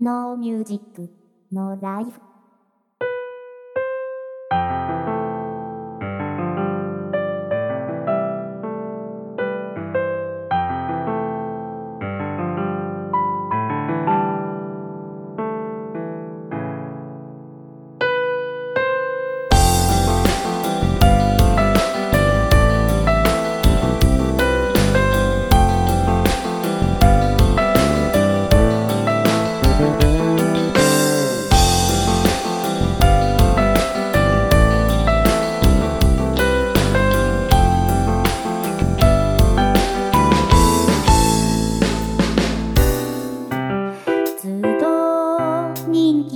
No music, no life.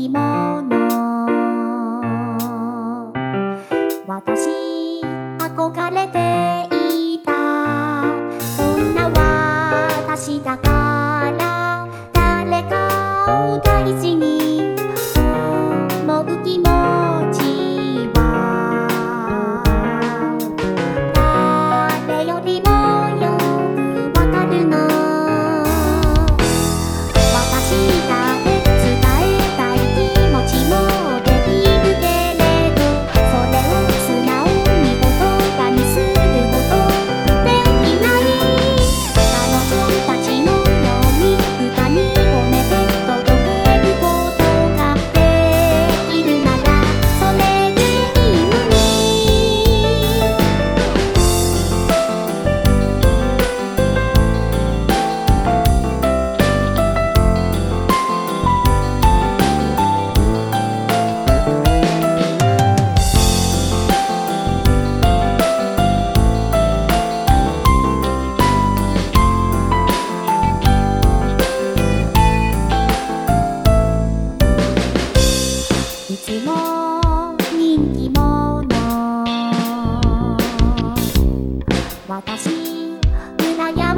きも」「私憧れている」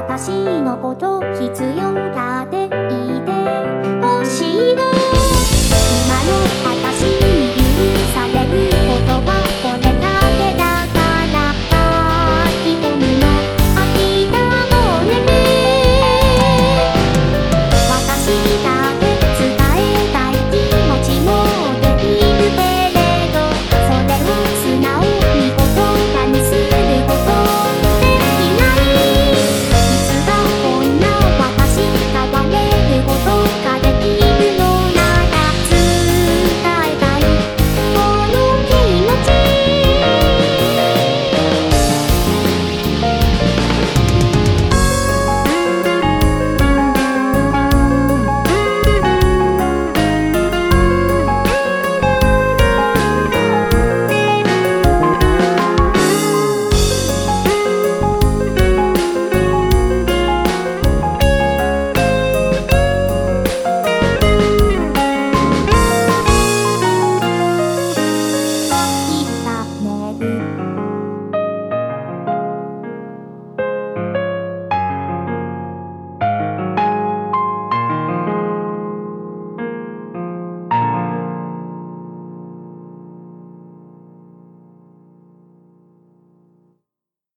私のこと必要だって。